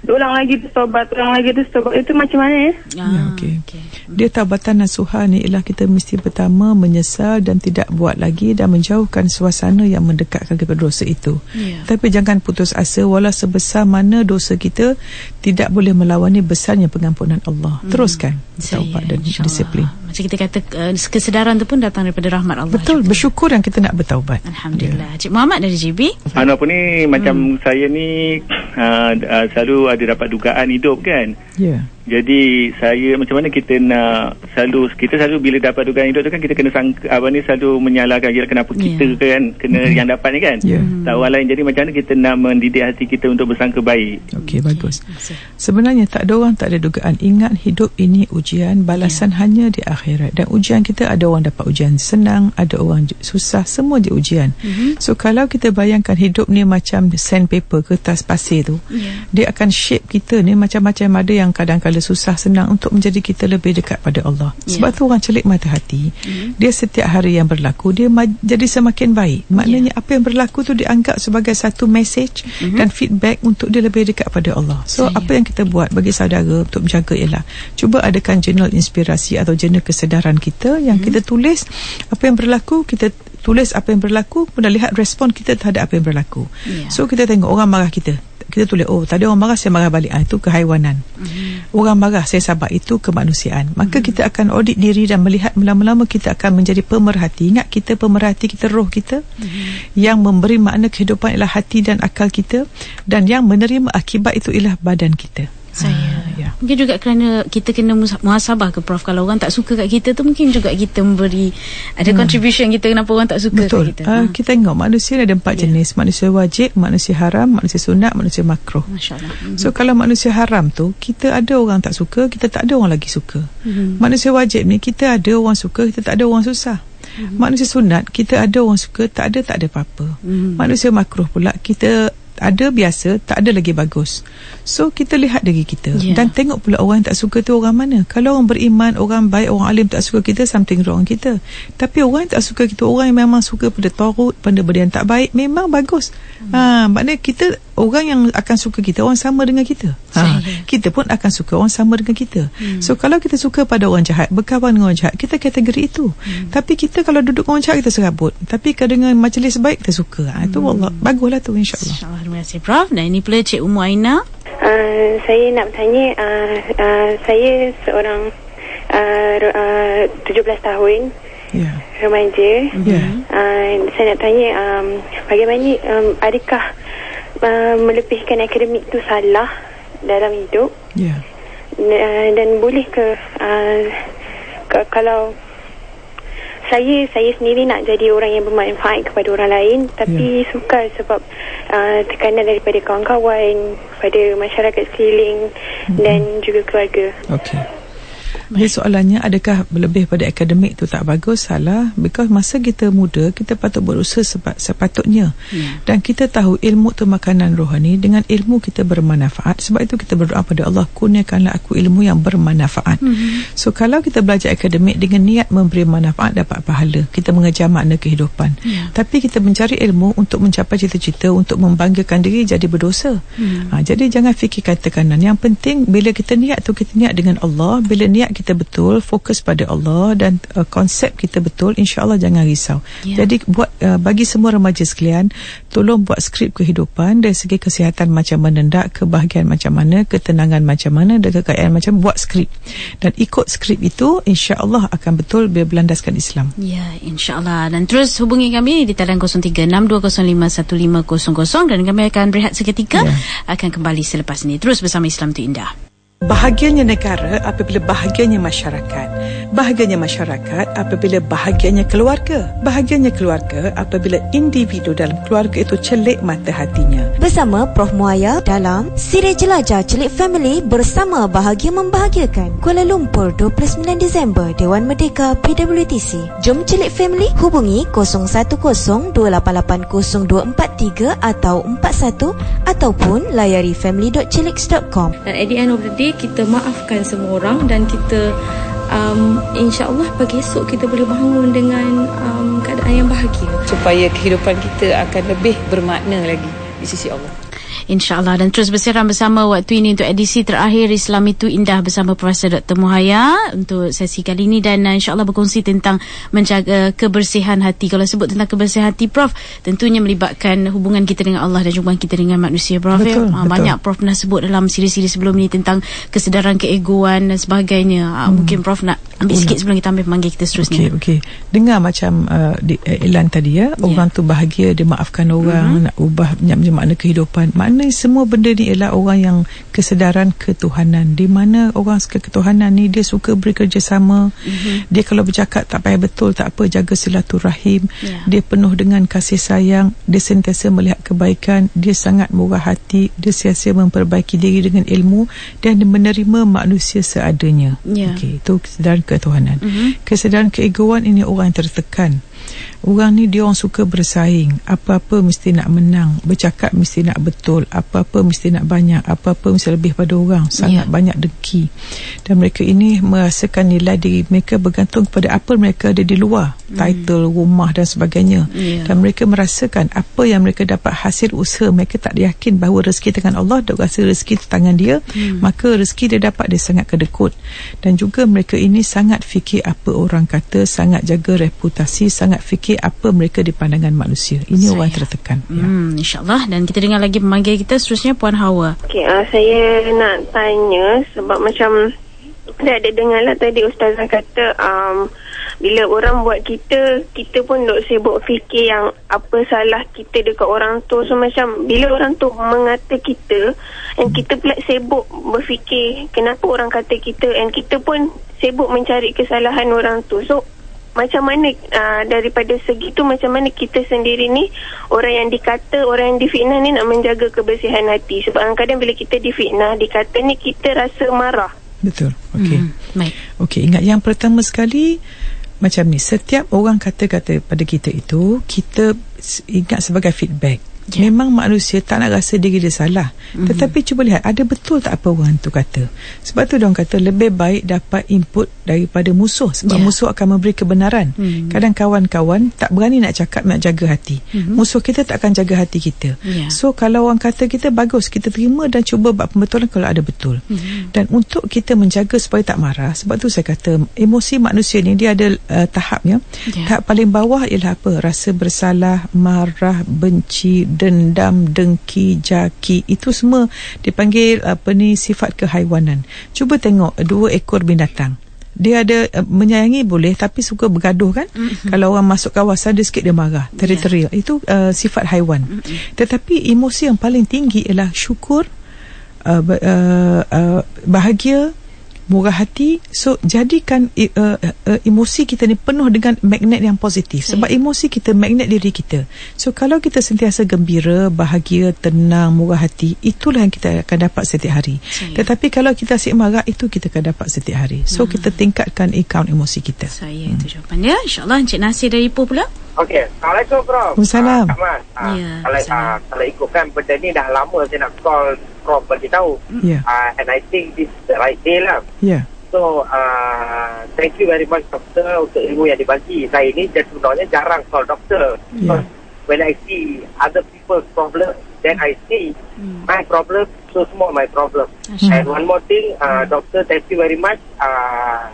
ulang lagi terus tobat ulang lagi terus tobat itu macam mana ya Ah, Ya, okey. okey. Dia taubatan nasuha ni ialah kita mesti pertama menyesal dan tidak buat lagi dan menjauhkan suasana yang mendekatkan kepada dosa itu. Ya. Tapi jangan putus asa walau sebesar mana dosa kita tidak boleh melawani besarnya pengampunan Allah. Teruskan Saya, taubat dan insyaAllah. disiplin. Macam kita kata uh, Kesedaran tu pun datang daripada rahmat Allah Betul, juga. bersyukur yang kita nak bertaubat. Alhamdulillah Cik Muhammad dari JB Anu apa ni macam saya ni uh, uh, selalu ada dapat dugaan hidup kan. Ya. Jadi saya macam mana kita nak selalu kita selalu bila dapat dugaan hidup tu kan kita kena sangka apa ni selalu menyalahkan kira kenapa Ya. kita kan kena yang dapat ni kan. Ya. Tak orang lain. Jadi macam mana kita nak mendidik hati kita untuk bersangka baik. Okey, bagus. Masih. Sebenarnya tak ada orang tak ada dugaan. Ingat hidup ini ujian, balasan Ya. hanya di akhirat. Dan ujian kita ada orang dapat ujian senang, ada orang susah, semua dia ujian. Mhm. So kalau kita bayangkan hidup ni macam sandpaper, kertas pasir tu, Ya. dia akan shape kita ni macam-macam ada yang kadang-kadang susah senang untuk menjadi kita lebih dekat pada Allah. Ya. Sebab tu orang celik mata hati. Mhm. Dia setiap hari yang berlaku dia ma- jadi semakin baik. Maknanya apa yang berlaku tu dianggap sebagai satu message Mhm. dan feedback untuk dia lebih dekat pada Allah. So Saya. apa yang kita buat bagi saudara untuk menjaga ialah cuba adakan jurnal inspirasi atau jurnal kesedaran kita yang Mhm. kita tulis apa yang berlaku kita tulis apa yang berlaku kemudian lihat respon kita terhadap apa yang berlaku. Ya. So kita tengok orang marah kita. Kita tulis oh tadi orang marah saya marah balik. Ah itu kehaiwanan. Mhm. Orang marah saya sabar itu kemanusiaan. Maka Hmm. kita akan audit diri dan melihat lama-lama kita akan menjadi pemerhati. Ingat kita pemerhati kita roh kita Hmm. yang memberi makna kehidupan ialah hati dan akal kita dan yang menerima akibat itu ialah badan kita. Saya Ah. Mungkin juga kerana Kita kena muhasabah ke Prof Kalau orang tak suka kat kita tu Mungkin juga kita memberi Ada contribution kita Kenapa orang tak suka Hmm. Betul. kat kita Uh, Ha. kita tengok manusia ada empat Ya. jenis. Manusia wajib, manusia haram, manusia sunat, manusia makruh. Mhm. So kalau manusia haram tu kita ada orang tak suka, kita tak ada orang lagi suka. Mhm. Manusia wajib ni kita ada orang suka, kita tak ada orang susah. Mhm. Manusia sunat kita ada orang suka, tak ada tak ada apa-apa. Mhm. Manusia makruh pula kita ada biasa, tak ada lagi bagus. So kita lihat diri kita Ya. dan tengok pula orang yang tak suka tu orang mana. Kalau orang beriman, orang baik, orang alim tak suka kita, something wrong kita. Tapi orang yang tak suka kita, orang yang memang suka pada taurut, pada benda yang tak baik, memang bagus. Ha, maknanya kita orang yang akan suka kita orang sama dengan kita. Ha, kita pun akan suka orang sama dengan kita. Hmm. So kalau kita suka pada orang jahat, berkawan dengan orang jahat, kita kategori itu. Hmm. Tapi kita kalau duduk dengan orang jahat kita serabut. Tapi kalau dengan majlis baik kita suka. Ha, itu Allah baguslah tu insya-Allah. InsyaAllah Terima kasih Prof Dan ini pula Cik Umu Aina uh, saya nak bertanya uh, uh, saya seorang uh, uh, 17 tahun Ya. remaja Ya. uh, saya nak tanya um, bagaimana um, adakah uh, melebihkan akademik tu salah dalam hidup Ya. uh, dan boleh ke uh, kalau saya saya sendiri nak jadi orang yang bermanfaat kepada orang lain tapi Ya. sukar sebab uh, tekanan daripada kawan-kawan pada masyarakat sekeliling Hmm. dan juga keluarga. Okey. Jadi soalannya adakah lebih pada akademik tu tak bagus? Salah. Because masa kita muda, kita patut berusaha sepa- sepatutnya. Ya. Dan kita tahu ilmu tu makanan rohani. Dengan ilmu kita bermanfaat. Sebab itu kita berdoa pada Allah, kurniakanlah aku ilmu yang bermanfaat. Mhm. So kalau kita belajar akademik dengan niat memberi manfaat dapat pahala. Kita mengejar makna kehidupan. Ya. Tapi kita mencari ilmu untuk mencapai cita-cita, untuk membanggakan diri jadi berdosa. Hmm. Ha, jadi jangan fikirkan tekanan. Yang penting bila kita niat tu kita niat dengan Allah. Bila niat kita betul fokus pada Allah dan uh, konsep kita betul insyaallah jangan risau Ya. jadi buat uh, bagi semua remaja sekalian tolong buat skrip kehidupan dari segi kesihatan macam mana nak kebahagiaan macam mana ketenangan macam mana dan kekayaan macam buat skrip dan ikut skrip itu insyaallah akan betul bila berlandaskan Islam Ya, insyaAllah. Dan terus hubungi kami di talian 0362051500 dan kami akan berehat seketika. Ya. Akan kembali selepas ini. Terus bersama Islam tu Indah. Bahagianya negara apabila bahagianya masyarakat. Bahagianya masyarakat apabila bahagianya keluarga. Bahagianya keluarga apabila individu dalam keluarga itu celik mata hatinya. Bersama Prof Muaya dalam Siri Jelajah Celik Family bersama Bahagia Membahagiakan Kuala Lumpur 29 Disember Dewan Merdeka PWTC. Jom Celik Family hubungi 0102880243 atau 41 ataupun layari family.celix.com. Dan at the end of the day kita maafkan semua orang dan kita um, insyaAllah pagi esok kita boleh bangun dengan um, keadaan yang bahagia. supaya kehidupan kita akan lebih bermakna lagi di sisi Allah. InsyaAllah dan terus bersiaran bersama waktu ini untuk edisi terakhir Islam itu indah bersama Profesor Dr. Muhaya untuk sesi kali ini dan uh, insyaAllah berkongsi tentang menjaga kebersihan hati. Kalau sebut tentang kebersihan hati Prof, tentunya melibatkan hubungan kita dengan Allah dan hubungan kita dengan manusia Prof. Betul, ya? Betul. Banyak Prof pernah sebut dalam siri-siri sebelum ini tentang kesedaran keegoan dan sebagainya. Ah, Mungkin Prof nak ambil sikit sebelum kita ambil panggil kita seterusnya. Okey, okey. Dengar macam uh, di, uh, Elan tadi ya, orang tu bahagia dia maafkan orang, nak ubah nak makna kehidupan. Makna semua benda ni ialah orang yang kesedaran ketuhanan. Di mana orang suka ketuhanan ni dia suka bekerjasama. Dia kalau bercakap tak payah betul tak apa jaga silaturahim. Ya. Dia penuh dengan kasih sayang, dia sentiasa melihat kebaikan, dia sangat murah hati, dia sentiasa memperbaiki diri dengan ilmu dan menerima manusia seadanya. Ya. Okey, itu kesedaran ketuhanan. Mhm. Kesedaran keegoan ini orang yang tertekan. Orang ni dia orang suka bersaing. Apa-apa mesti nak menang. Bercakap mesti nak betul. Apa-apa mesti nak banyak. Apa-apa mesti lebih pada orang. Sangat Ya. banyak dengki. Dan mereka ini merasakan nilai diri mereka bergantung kepada apa mereka ada di luar. Title, rumah dan sebagainya. Ya. Dan mereka merasakan apa yang mereka dapat hasil usaha. Mereka tak yakin bahawa rezeki tangan Allah. Dia rasa rezeki di tangan dia. Maka rezeki dia dapat dia sangat kedekut. Dan juga mereka ini sangat fikir apa orang kata. Sangat jaga reputasi. Sangat fikir apa mereka di pandangan manusia. Ini Saya. orang tertekan. Ya. Hmm, InsyaAllah dan kita dengar lagi pemanggil kita seterusnya Puan Hawa. Okey, uh, saya nak tanya sebab macam dah ada dengar lah tadi Ustazah kata um, bila orang buat kita, kita pun duk sibuk fikir yang apa salah kita dekat orang tu. So macam bila orang tu mengata kita and kita pula sibuk berfikir kenapa orang kata kita and kita pun sibuk mencari kesalahan orang tu. So macam mana uh, daripada segi tu macam mana kita sendiri ni orang yang dikata orang yang difitnah ni nak menjaga kebersihan hati sebab kadang-kadang bila kita difitnah dikata ni kita rasa marah Betul. Okey. Hmm, baik. Okey, ingat yang pertama sekali macam ni, setiap orang kata-kata pada kita itu, kita ingat sebagai feedback. Ya. Memang manusia tak nak rasa diri dia salah. Mhm. Tetapi cuba lihat, ada betul tak apa orang tu kata. Sebab tu orang kata lebih baik dapat input daripada musuh. Sebab Ya. musuh akan memberi kebenaran. Hmm. Kadang kawan-kawan tak berani nak cakap nak jaga hati. Mhm. Musuh kita tak akan jaga hati kita. Ya. So kalau orang kata kita bagus, kita terima dan cuba buat pembetulan kalau ada betul. Mhm. Dan untuk kita menjaga supaya tak marah, sebab tu saya kata emosi manusia ni dia ada uh, tahapnya. Ya. Tahap paling bawah ialah apa? Rasa bersalah, marah, benci, dendam, dengki, jaki. Itu semua dipanggil apa ni sifat kehaiwanan. Cuba tengok dua ekor binatang. Dia ada uh, menyayangi boleh tapi suka bergaduh kan? Mm-hmm. Kalau orang masuk kawasan dia sikit dia marah, teritorial. Itu uh, sifat haiwan. Mm-hmm. Tetapi emosi yang paling tinggi ialah syukur, uh, uh, uh, bahagia, murah hati. So jadikan uh, uh, emosi kita ni penuh dengan magnet yang positif. Sebab emosi kita magnet diri kita. So kalau kita sentiasa gembira, bahagia, tenang, murah hati, itulah yang kita akan dapat setiap hari. Saya. Tetapi kalau kita asyik marah, itu kita akan dapat setiap hari. So kita tingkatkan account emosi kita. Saya itu jawapannya. InsyaAllah Encik Nasir dari Ipoh pula. Okey, Assalamualaikum Prof. Waalaikumsalam. Ah, Mas. Ah, Ya, kalau, Assalamualaikum. ah, kalau ikutkan benda ni dah lama saya nak call Prof bagi tahu. Ya. Ah, and I think this is the right day lah. Ya. So, uh, thank you very much doktor untuk ilmu yang dibagi. Saya ni dan sebenarnya jarang call doktor. Ya. When I see other people's problem, then I see my problem so small my problem. Masya And one more thing, uh, doctor, thank you very much. Uh,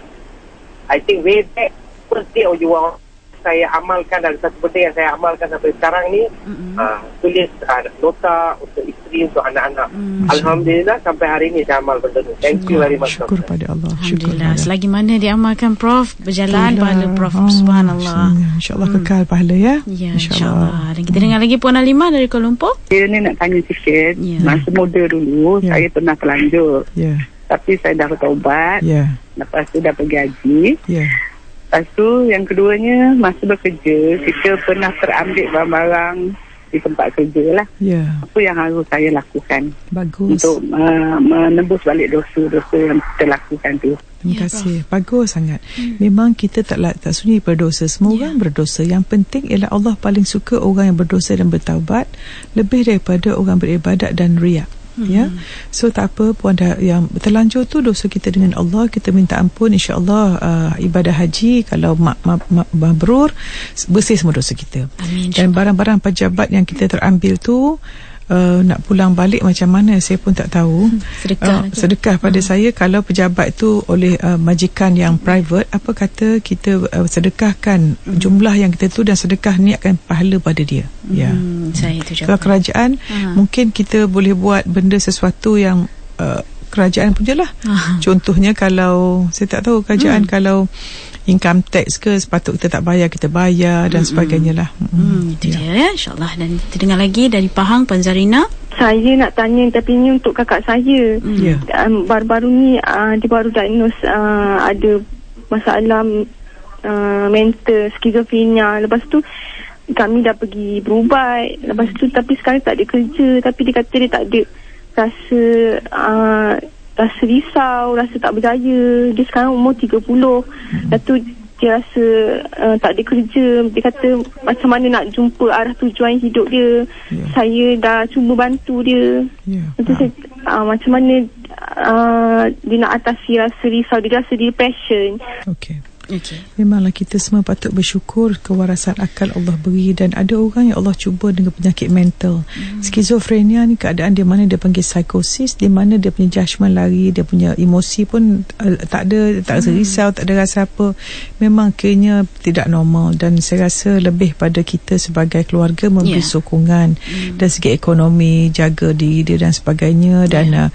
I think way back first day of you are saya amalkan dalam satu benda yang saya amalkan sampai sekarang ni mm-hmm. uh, tulis uh, nota untuk isteri untuk anak-anak. Mm. Alhamdulillah sampai hari ini saya amal benda tu. Thank syukur, you very much syukur pada Allah. Alhamdulillah. Selagi mana diamalkan Prof berjalan pahala Prof. Oh, Subhanallah. InsyaAllah mm. kekal pahala ya? Ya insyaAllah. insya dan kita dengar lagi Puan Alimah dari Kuala Lumpur. Saya ni nak tanya sikit. Yeah. masa muda dulu yeah. saya pernah terlanjur. Yeah. tapi saya dah bertaubat yeah. lepas tu dah pergi haji. Yeah. Lepas tu yang keduanya masa bekerja kita pernah terambil barang-barang di tempat kerja lah. Ya. Apa yang harus saya lakukan. Bagus. Untuk uh, menembus balik dosa-dosa yang kita lakukan tu. Terima ya, kasih. Prof. Bagus sangat. Hmm. Memang kita tak tak sunyi berdosa. Semua ya. orang berdosa. Yang penting ialah Allah paling suka orang yang berdosa dan bertaubat lebih daripada orang beribadat dan riak ya. So tak apa puan dah yang terlanjur tu dosa kita dengan Allah. Kita minta ampun insyaallah uh, ibadah haji kalau mak mak ma, mabrur bersih semua dosa kita. Amin, dan barang-barang pejabat yang kita terambil tu uh, nak pulang balik macam mana saya pun tak tahu. Hmm, sedekah, uh, sedekah pada hmm. saya kalau pejabat tu oleh uh, majikan yang private apa kata kita uh, sedekahkan hmm. jumlah yang kita tu dan sedekah ni akan pahala pada dia. Hmm, ya. saya itu kalau kerajaan uh mungkin kita boleh buat benda sesuatu yang uh, kerajaan punya lah. Uh contohnya kalau saya tak tahu kerajaan hmm. kalau income tax ke sepatut kita tak bayar kita bayar dan mm-hmm. sebagainya lah. Mm, itu ya. dia ya. insyaAllah. Dan kita dengar lagi dari Pahang Puan Zarina. Saya nak tanya tapi ini untuk kakak saya. Mm. yeah. um, baru-baru ni uh, dia baru diagnose uh, ada masalah uh, mental skizofrenia. Lepas tu kami dah pergi berubat. Lepas tu tapi sekarang tak ada kerja. Tapi dia kata dia tak ada rasa uh, rasa risau, rasa tak berjaya. Dia sekarang umur 30. Hmm. Lepas tu dia rasa uh, tak ada kerja. Dia kata macam mana nak jumpa arah tujuan hidup dia. Yeah. Saya dah cuba bantu dia. Yeah. Lepas saya, uh, macam mana uh, dia nak atasi rasa risau. Dia rasa depression. Okay. Okay. Memanglah kita semua patut bersyukur kewarasan akal Allah beri dan ada orang yang Allah cuba dengan penyakit mental. Hmm. Skizofrenia ni keadaan di mana dia panggil psikosis, di mana dia punya judgement lari, dia punya emosi pun uh, tak ada, tak rasa hmm. risau, tak ada rasa apa. Memang kayaknya tidak normal dan saya rasa lebih pada kita sebagai keluarga memberi yeah. sokongan hmm. dari segi ekonomi, jaga diri dia dan sebagainya dan yeah. uh,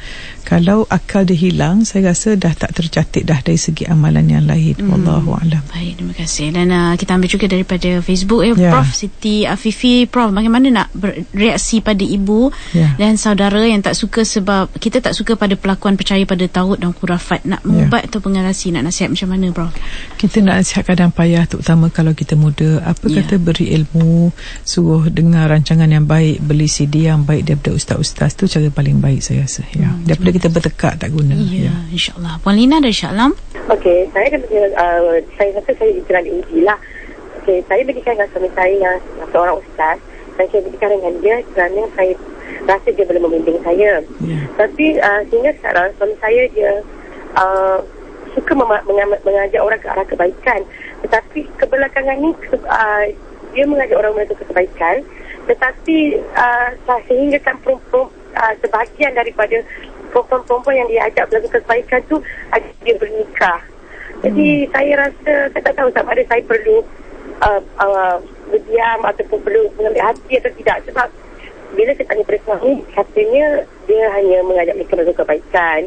kalau akal dia hilang saya rasa dah tak tercatat dah dari segi amalan yang lain hmm. Wallahu alam baik terima kasih dan uh, kita ambil juga daripada Facebook ya yeah. Prof Siti Afifi Prof bagaimana nak bereaksi pada ibu yeah. dan saudara yang tak suka sebab kita tak suka pada pelakuan percaya pada taut dan kurafat nak ya. mengubat yeah. atau pengarasi nak nasihat macam mana Prof kita nak nasihat kadang payah terutama kalau kita muda apa yeah. kata beri ilmu suruh dengar rancangan yang baik beli CD yang baik daripada ustaz-ustaz tu cara paling baik saya rasa ya hmm. daripada kita bertekak tak guna. Ya, ya. insyaAllah. Puan Lina dari Syaklam. Okey, saya kan uh, saya rasa saya dikenal uji lah. Okey, saya berikan dengan suami saya yang seorang ustaz. Dan saya berikan dengan dia kerana saya rasa dia boleh membimbing saya. Ya. Tapi uh, sehingga sekarang suami saya dia uh, suka meng- mengajak orang ke arah kebaikan. Tetapi kebelakangan ni uh, dia mengajak orang melakukan kebaikan. Tetapi uh, sehingga kan perempuan uh, sebahagian daripada perempuan-perempuan yang diajak melakukan kebaikan tu dia bernikah. Jadi hmm. saya rasa saya tak tahu sama ada saya perlu uh, uh, berdiam ataupun perlu mengambil hati atau tidak sebab bila saya tanya pada suami katanya dia hanya mengajak mereka melakukan kebaikan.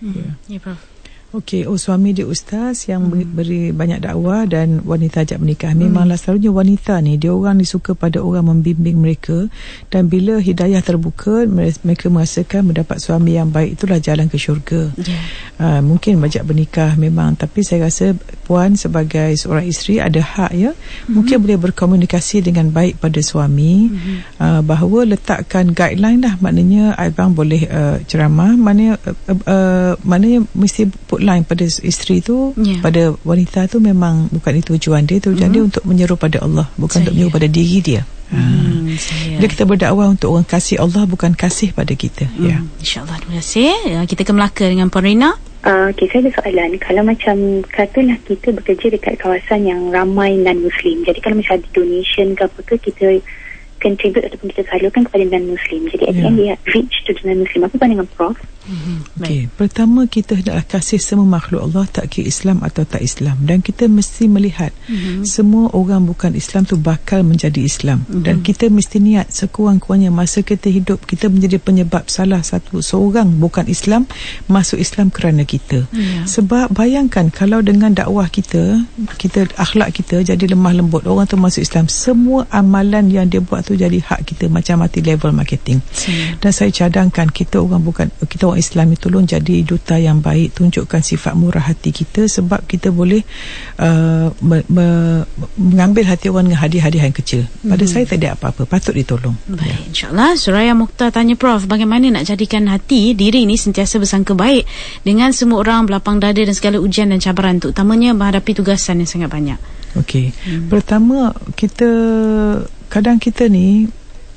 Hmm. Ya, Prof. Okey, oh suami dia ustaz yang hmm. beri banyak dakwah dan wanita ajak menikah. Memanglah hmm. selalunya wanita ni dia orang disuka pada orang membimbing mereka dan bila hidayah terbuka mereka merasakan mendapat suami yang baik itulah jalan ke syurga. Yeah. Uh, mungkin ajak bernikah memang tapi saya rasa puan sebagai seorang isteri ada hak ya. Hmm. Mungkin boleh berkomunikasi dengan baik pada suami hmm. uh, bahawa letakkan guideline lah maknanya abang boleh uh, ceramah mana uh, uh, maknanya mesti put line pada isteri tu yeah. pada wanita tu memang bukan itu tujuan dia tujuan mm-hmm. dia untuk menyeru pada Allah bukan saya. untuk menyeru pada diri dia Hmm, saya. Jadi kita berdakwah untuk orang kasih Allah bukan kasih pada kita. Hmm, ya. InsyaAllah terima kasih. Ya, kita ke Melaka dengan Puan Rina. Uh, okay, saya ada soalan. Kalau macam katalah kita bekerja dekat kawasan yang ramai non-Muslim. Jadi kalau macam ada donation ke apa ke kita contribute ataupun kita salurkan kepada non-Muslim. Jadi at the Ya. end dia reach to the non-Muslim. Apa pandangan Prof? Okey, pertama kita hendaklah kasih semua makhluk Allah tak kira Islam atau tak Islam dan kita mesti melihat Mhm. semua orang bukan Islam tu bakal menjadi Islam Mhm. dan kita mesti niat sekurang-kurangnya masa kita hidup kita menjadi penyebab salah satu seorang bukan Islam masuk Islam kerana kita. Ya. Sebab bayangkan kalau dengan dakwah kita, kita akhlak kita jadi lemah lembut orang tu masuk Islam, semua amalan yang dia buat tu jadi hak kita macam mati level marketing. Dan saya cadangkan kita orang bukan kita orang Islam itu tolong jadi duta yang baik, tunjukkan sifat murah hati kita sebab kita boleh uh, me, me, mengambil hati orang dengan hadiah-hadiah yang kecil. Pada Mhm. saya tak ada apa-apa, patut ditolong. Baik, insyaAllah Suraya Mukhtar tanya Prof Bagaimana nak jadikan hati diri ini sentiasa bersangka baik Dengan semua orang berlapang dada dan segala ujian dan cabaran Terutamanya menghadapi tugasan yang sangat banyak Okey. Hmm. Pertama kita kadang kita ni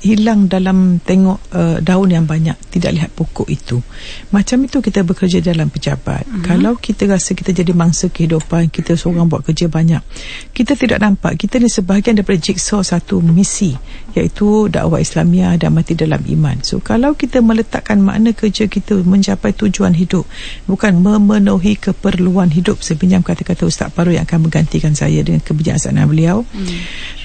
hilang dalam tengok uh, daun yang banyak tidak lihat pokok itu. Macam itu kita bekerja dalam pejabat. Mhm. kalau kita rasa kita jadi mangsa kehidupan kita seorang buat kerja banyak kita tidak nampak. Kita ni sebahagian daripada jigsaw satu misi iaitu dakwah Islamiah dan mati dalam iman. So kalau kita meletakkan makna kerja kita mencapai tujuan hidup bukan memenuhi keperluan hidup sepinjam kata-kata Ustaz Paru yang akan menggantikan saya dengan kebijaksanaan beliau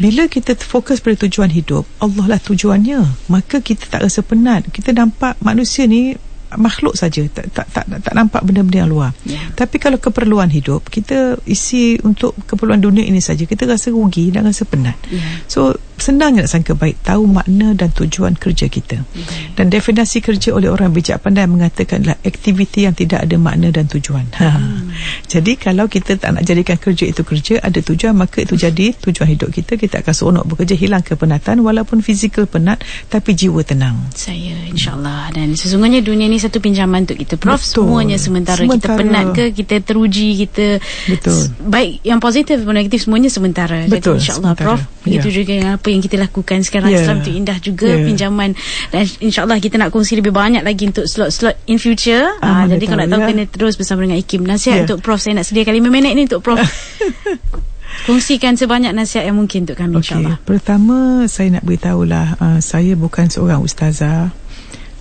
bila kita fokus pada tujuan hidup Allah lah tujuannya. Maka kita tak rasa penat. Kita nampak manusia ni makhluk saja. Tak tak tak, tak nampak benda-benda yang luar. Ya. tapi kalau keperluan hidup kita isi untuk keperluan dunia ini saja kita rasa rugi dan rasa penat. Ya. so senangnya nak sangka baik tahu makna dan tujuan kerja kita dan definisi kerja oleh orang bijak pandai mengatakan adalah aktiviti yang tidak ada makna dan tujuan ha. jadi kalau kita tak nak jadikan kerja itu kerja ada tujuan maka itu jadi tujuan hidup kita kita akan seronok bekerja hilang kepenatan walaupun fizikal penat tapi jiwa tenang Saya insyaAllah Dan sesungguhnya dunia ni satu pinjaman untuk kita Prof Betul. Semuanya sementara. Kita Sementara. penat ke Kita teruji Kita Betul. Baik yang positif maupun negatif Semuanya sementara Betul, Jadi insyaAllah. Prof Ya. juga dengan apa yang kita lakukan sekarang Ya. Islam itu indah juga Ya. Pinjaman Dan insyaAllah kita nak kongsi lebih banyak lagi Untuk slot-slot in future Ah, Ah, Jadi kalau nak tahu ya. Kena terus bersama dengan Ikim Nasihat Ya. untuk Prof Saya nak sediakan 5 minit ni untuk Prof Kongsikan sebanyak nasihat yang mungkin untuk kami insyaAllah Pertama saya nak beritahulah uh, saya bukan seorang ustazah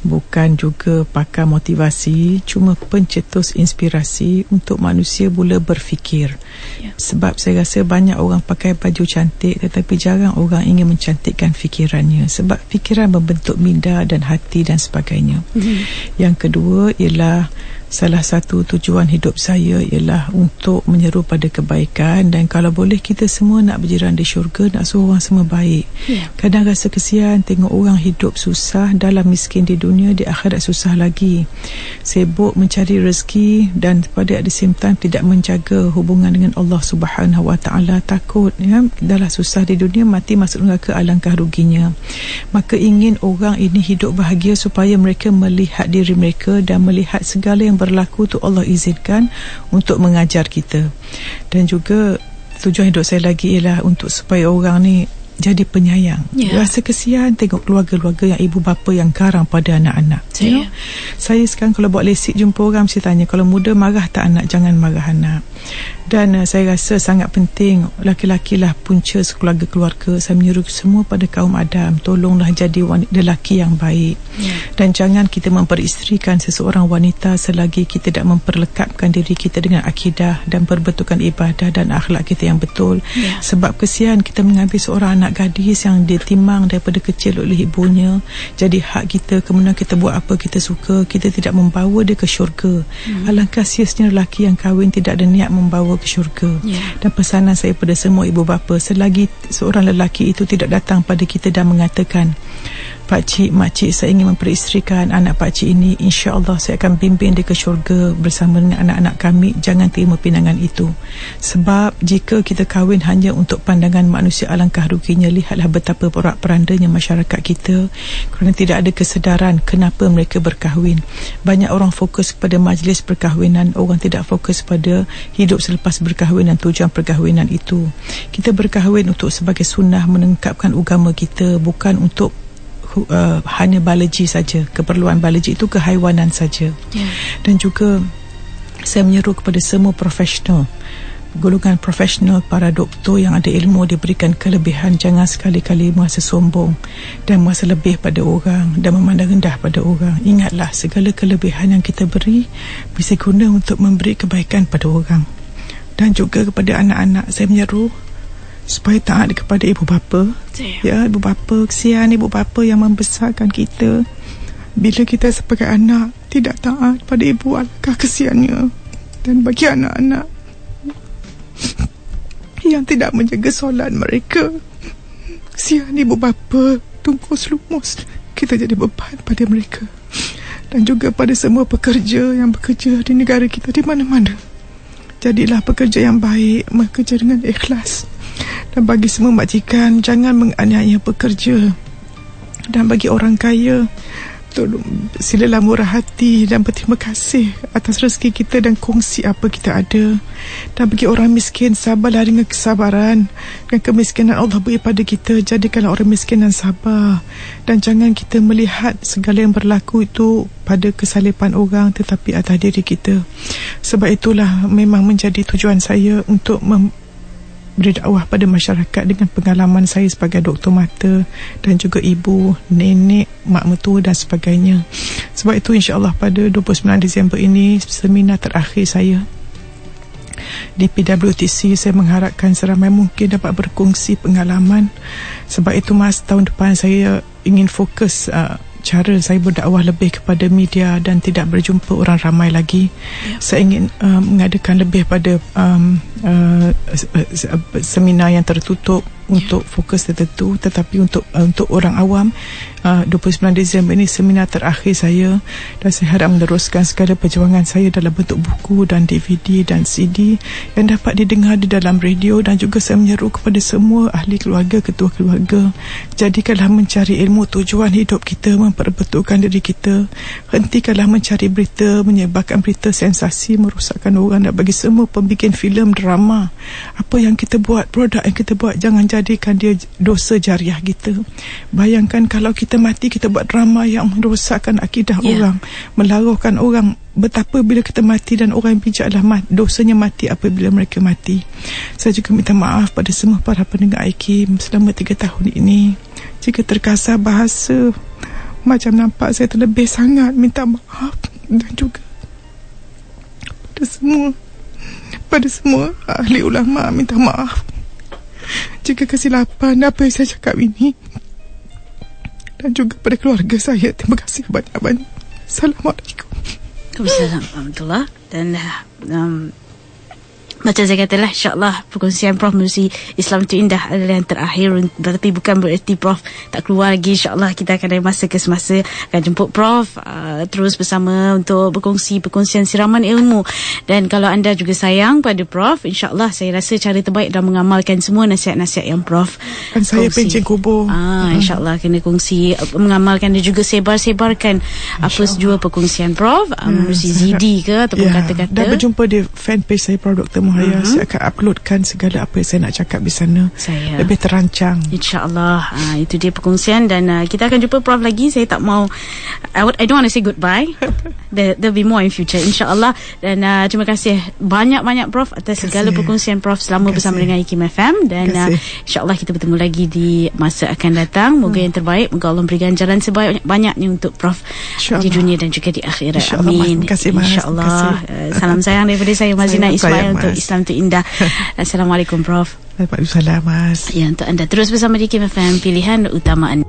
bukan juga pakar motivasi cuma pencetus inspirasi untuk manusia mula berfikir. Ya. sebab saya rasa banyak orang pakai baju cantik tetapi jarang orang ingin mencantikkan fikirannya. Sebab fikiran membentuk minda dan hati dan sebagainya. Yang kedua ialah salah satu tujuan hidup saya ialah untuk menyeru pada kebaikan dan kalau boleh kita semua nak berjiran di syurga nak suruh orang semua baik. Ya. kadang rasa kesian tengok orang hidup susah dalam miskin di dunia di akhirat susah lagi. Sibuk mencari rezeki dan pada at the same time tidak menjaga hubungan dengan Allah Subhanahu Wa Taala. Takut ya dahlah susah di dunia mati masuk neraka alangkah ruginya. Maka ingin orang ini hidup bahagia supaya mereka melihat diri mereka dan melihat segala yang berlaku tu Allah izinkan untuk mengajar kita dan juga tujuan hidup saya lagi ialah untuk supaya orang ni jadi penyayang Ya. rasa kesian tengok keluarga-keluarga yang ibu bapa yang garang pada anak-anak Saya. you know? saya sekarang kalau buat lesik jumpa orang mesti tanya kalau muda marah tak anak jangan marah anak dan uh, saya rasa sangat penting laki-laki lah punca sekeluarga-keluarga saya menyeru semua pada kaum Adam tolonglah jadi wanita lelaki yang baik Ya. dan jangan kita memperisterikan seseorang wanita selagi kita tidak memperlekapkan diri kita dengan akidah dan perbetulkan ibadah dan akhlak kita yang betul Ya. sebab kesian kita mengambil seorang anak gadis yang ditimang daripada kecil oleh ibunya jadi hak kita kemudian kita buat apa kita suka kita tidak membawa dia ke syurga Hmm. alangkah sia-sia lelaki yang kahwin tidak ada niat membawa ke syurga Ya. dan pesanan saya pada semua ibu bapa selagi seorang lelaki itu tidak datang pada kita dan mengatakan Pak Cik, Mak Cik saya ingin memperisterikan anak Pak Cik ini. insya-Allah saya akan bimbing dia ke syurga bersama dengan anak-anak kami. Jangan terima pinangan itu. Sebab jika kita kahwin hanya untuk pandangan manusia alangkah ruginya lihatlah betapa porak-perandanya masyarakat kita. Kerana tidak ada kesedaran kenapa mereka berkahwin. Banyak orang fokus pada majlis perkahwinan orang tidak fokus pada hidup selepas berkahwin dan tujuan perkahwinan itu. Kita berkahwin untuk sebagai sunnah menengkapkan agama kita bukan untuk uh, hanya biologi saja keperluan biologi itu kehaiwanan saja. Ya. dan juga saya menyeru kepada semua profesional golongan profesional para doktor yang ada ilmu diberikan kelebihan jangan sekali-kali merasa sombong dan merasa lebih pada orang dan memandang rendah pada orang. Ingatlah segala kelebihan yang kita beri bisa guna untuk memberi kebaikan pada orang. Dan juga kepada anak-anak saya menyeru supaya taat kepada ibu bapa ya ibu bapa kesian ibu bapa yang membesarkan kita bila kita sebagai anak tidak taat pada ibu alangkah kesiannya dan bagi anak-anak yang tidak menjaga solat mereka. Kesian ibu bapa tungkus lumus kita jadi beban pada mereka dan juga pada semua pekerja yang bekerja di negara kita di mana-mana. Jadilah pekerja yang baik, bekerja dengan ikhlas. Dan bagi semua majikan, jangan menganiaya pekerja. Dan bagi orang kaya, tolong silalah murah hati dan berterima kasih atas rezeki kita dan kongsi apa kita ada. Dan bagi orang miskin sabarlah dengan kesabaran. Dan kemiskinan Allah beri pada kita jadikanlah orang miskin dan sabar. Dan jangan kita melihat segala yang berlaku itu pada kesalipan orang tetapi atas diri kita. Sebab itulah memang menjadi tujuan saya untuk mem- beri dakwah pada masyarakat dengan pengalaman saya sebagai doktor mata dan juga ibu, nenek, mak mertua dan sebagainya. Sebab itu insya-Allah pada 29 Disember ini seminar terakhir saya di PWTC saya mengharapkan seramai mungkin dapat berkongsi pengalaman sebab itu mas tahun depan saya ingin fokus uh, cara saya berdakwah lebih kepada media dan tidak berjumpa orang ramai lagi. Ya. Saya ingin uh, mengadakan lebih pada um, uh, seminar yang tertutup untuk fokus tertentu tetapi untuk uh, untuk orang awam uh, 29 Disember ini seminar terakhir saya dan saya harap meneruskan segala perjuangan saya dalam bentuk buku dan DVD dan CD yang dapat didengar di dalam radio dan juga saya menyeru kepada semua ahli keluarga ketua keluarga. Jadikanlah mencari ilmu tujuan hidup kita memperbetulkan diri kita. Hentikanlah mencari berita menyebarkan berita sensasi merosakkan orang dan bagi semua pembikin filem drama. Apa yang kita buat produk yang kita buat jangan jadikan dia dosa jariah kita. Bayangkan kalau kita mati kita buat drama yang merosakkan akidah yeah. orang, melaruhkan orang betapa bila kita mati dan orang yang bijaklah mati, dosanya mati apabila mereka mati. Saya juga minta maaf pada semua para pendengar IKIM selama tiga tahun ini. Jika terkasar bahasa macam nampak saya terlebih sangat minta maaf dan juga pada semua pada semua ahli ulama minta maaf jika kesilapan apa yang saya cakap ini dan juga pada keluarga saya. Terima kasih banyak-banyak. Assalamualaikum. Assalamualaikum dan um, macam saya kata lah InsyaAllah Perkongsian Prof Menerusi Islam itu indah. Adalah yang terakhir. Tetapi bukan bererti Prof Tak keluar lagi. InsyaAllah kita akan dari masa ke semasa Akan jemput Prof uh, Terus bersama Untuk berkongsi Perkongsian siraman ilmu. Dan kalau anda juga sayang Pada Prof InsyaAllah saya rasa Cara terbaik dalam mengamalkan Semua nasihat-nasihat yang Prof Kan saya pencing kubur. Ah, InsyaAllah kena kongsi Mengamalkan dan juga sebar-sebarkan Apa sejua perkongsian Prof uh, Menerusi ZD ke Ataupun ya, kata-kata. Dan berjumpa di fanpage saya Prof Dr. Muhaya uh-huh. saya akan uploadkan segala apa yang saya nak cakap di sana. Saya. lebih terancang. Insyaallah. Uh, itu dia perkongsian. Dan uh, kita akan jumpa prof lagi. Saya tak mau I, would, I don't want to say goodbye. There there'll be more in future insyaallah. Dan uh, terima kasih banyak-banyak prof atas segala perkongsian prof selama bersama dengan IKIM FM dan uh, insyaallah kita bertemu lagi di masa akan datang. Moga hmm. yang terbaik. Moga Allah berikan jalan sebanyak-banyaknya untuk prof di dunia dan juga di akhirat. Amin. Terima kasih insyaallah. uh, salam sayang daripada saya Mazina Ismail untuk Islam tu indah. Assalamualaikum Prof. Waalaikumsalam Mas. Ya, untuk anda terus bersama di KFM Pilihan Utama Anda.